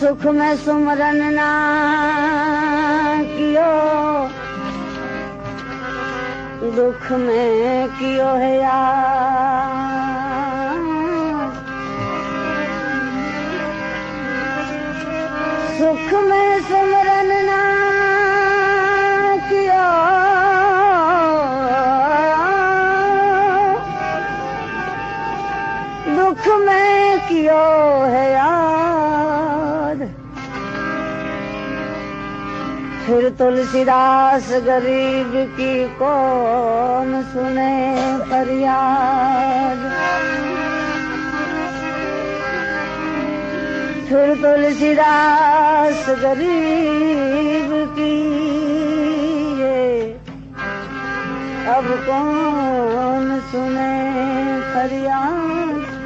सुख में सुमरन ना कियो। दुख में कियो है सुख में सुमरन ना कियो। दुख में कियो फिर तुलसीदास गरीब की कौन सुने फरियाद? फिर तुलसीदास गरीब की ये अब कौन सुने फरियाद?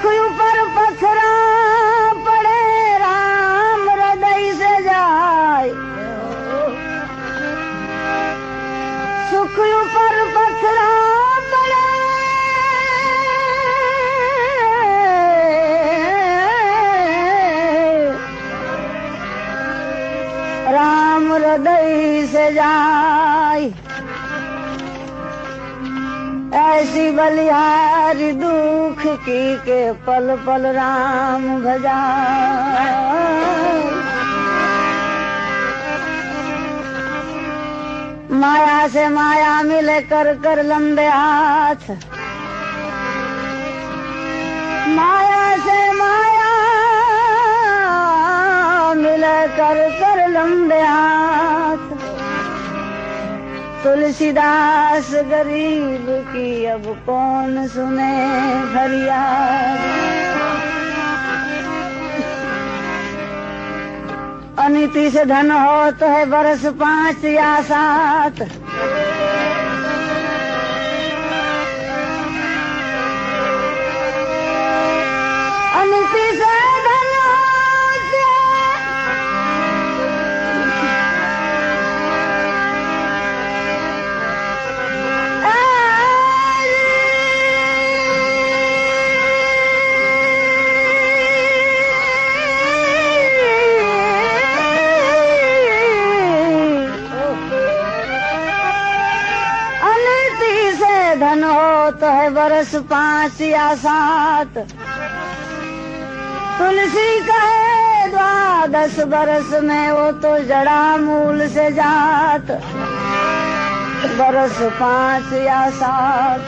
सुख ऊपर पथरा पड़े राम ऊपर पथरा पड़े राम हृदय से बलिहारी की के पल पल राम भजा माया से माया मिले कर कर लंबे हाथ माया से माया मिले कर कर लंबे हाथ तुलसीदास गरीब की अब कौन सुने फरियाद? अनिति से धन हो तो है बरस पाँच या सात। बरस पाँच या सात। तुलसी कहे द्वादश बरस में वो तो जड़ा मूल से जात। बरस पाँच या सात।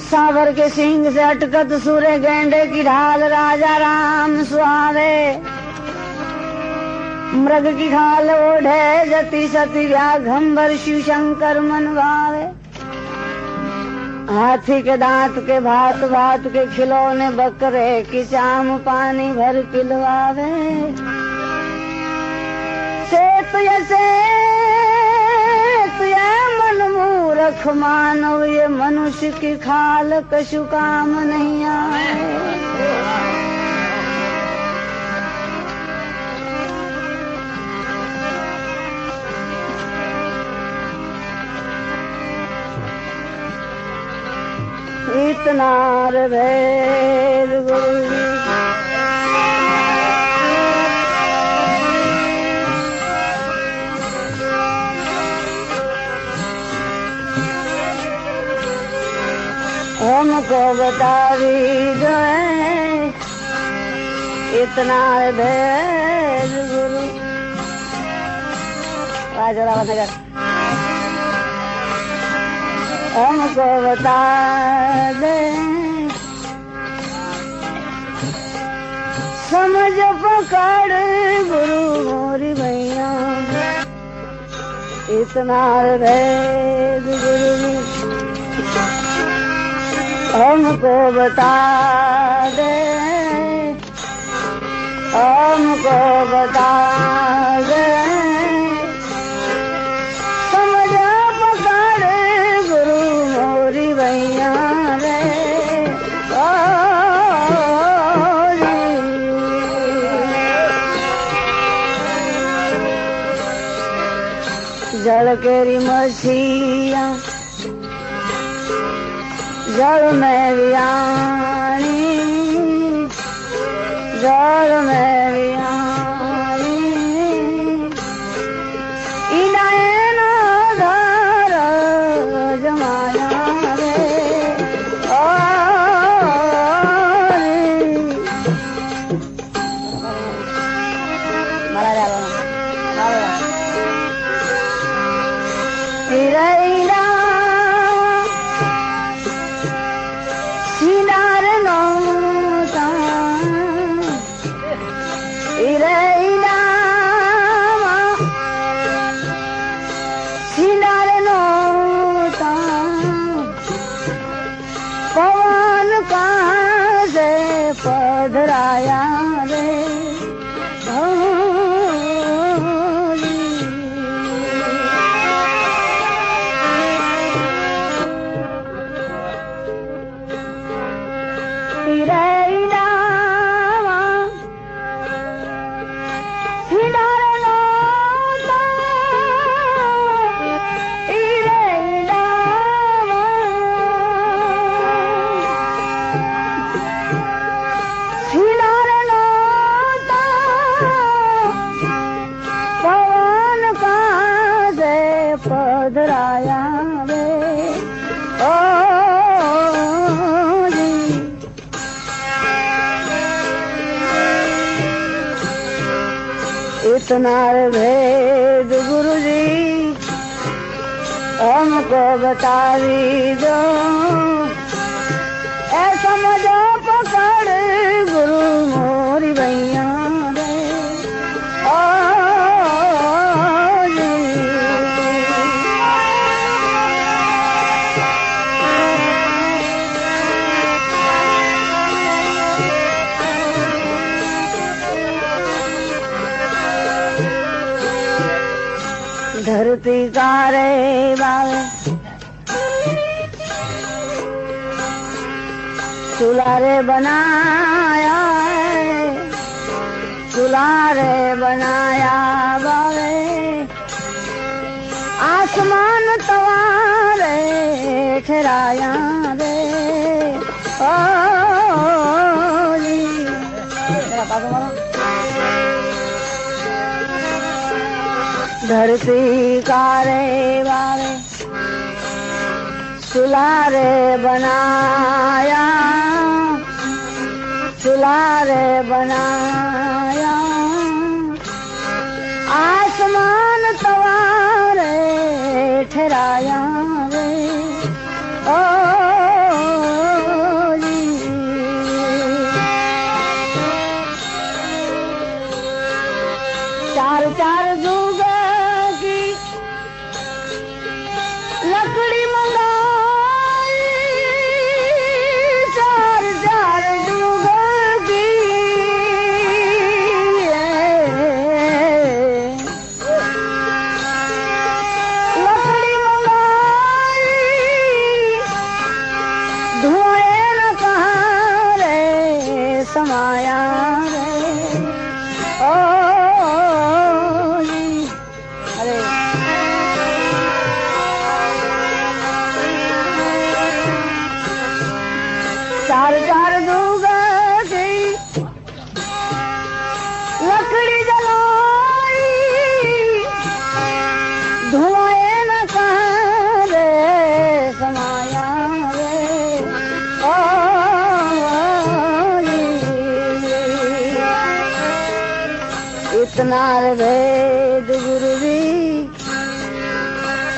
सावर के सिंह से अटकत सूर्य गेंडे की ढाल राजा राम सुहावे। मृग की खाल ओढ़े, जति सती व्याघम्बर शिव शंकर मन भावे हाथी के दांत के भात भात के खिलौने बकरे की चाम पानी भर पिलवावे। सेत से ये मन मूर्ख मानव, ये मनुष्य की खाल कशु काम नहीं आए। इतना भेद गुरु। हमको बतावी जो है इतना भेद गुरु राजा नगर हमको बता दे समझ पकड़ गुरु मोरी भैया। इतना भेद गुरु हमको बता दे। हमको बता दे केरी मछिया जल में वियाणी जल में Yeah. इतना भेद गुरु जी हमको बता दी दो धरती का रे रे बनाया है। चूल्हा रे बनाया बाबे आसमान तवारे ठहराया रे ओ धरती का रे बारे सुलारे बनाया सुलारे बनाया। आसमान ठहराया। रे ओ लकड़ी जलाई धुआं न कहाँ रे समाया रे ओ जी। इतना भेद गुरु जी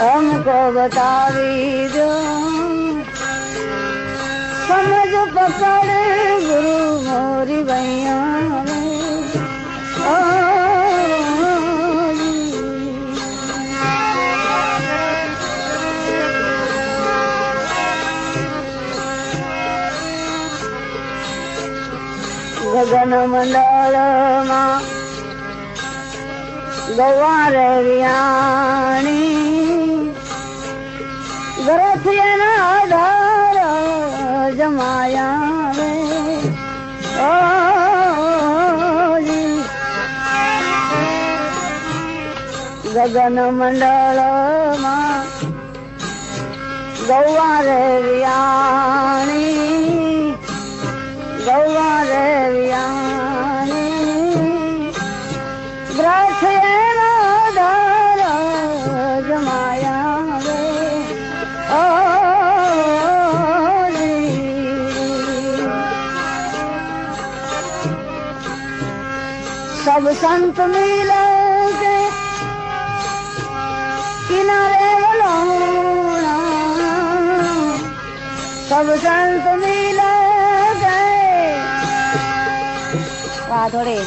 हमको बता दो समझ पकड़ મંડળમાં ગવાર રિયાણી ઘરેથી એના ધાર જમાયા ગગન મંડળમાં ગૌવાર રિયાણી ગૌવાર सब संत मिले के किनारे लौना सब संत मिले गए वाह थोड़े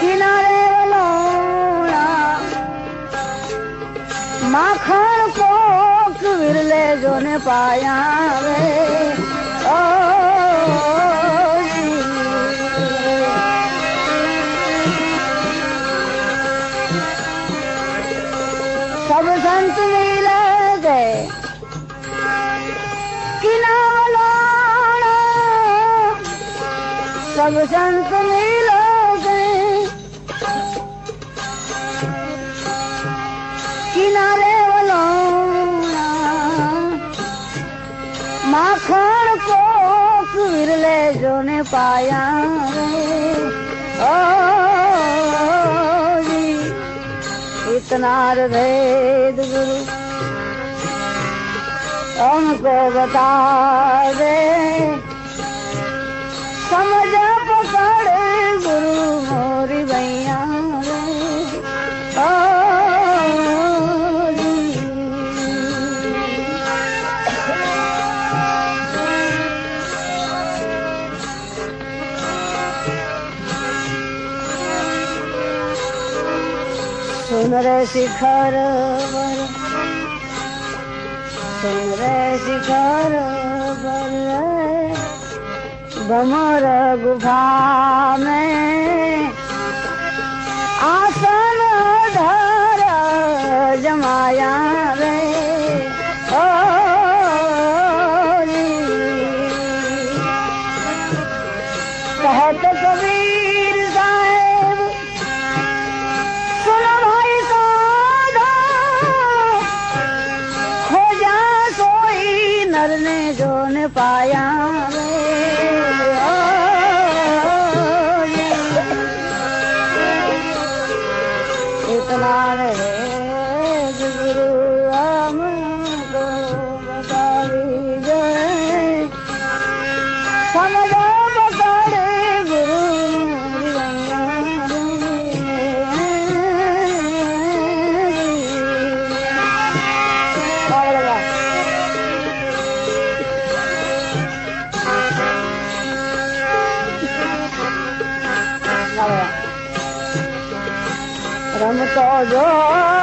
किनारे लौना माखण कोक विरले जो ने पाया वे ओ सब संत मिल गए किनारे वलोना माखण कोक विरले जो ने पाया रे ओ जी इतना भेद गुरु हमको बता दे रे शिखर वर। सुन गुफा में आसन धर जमाया सोई नर ने जो न पाया राजा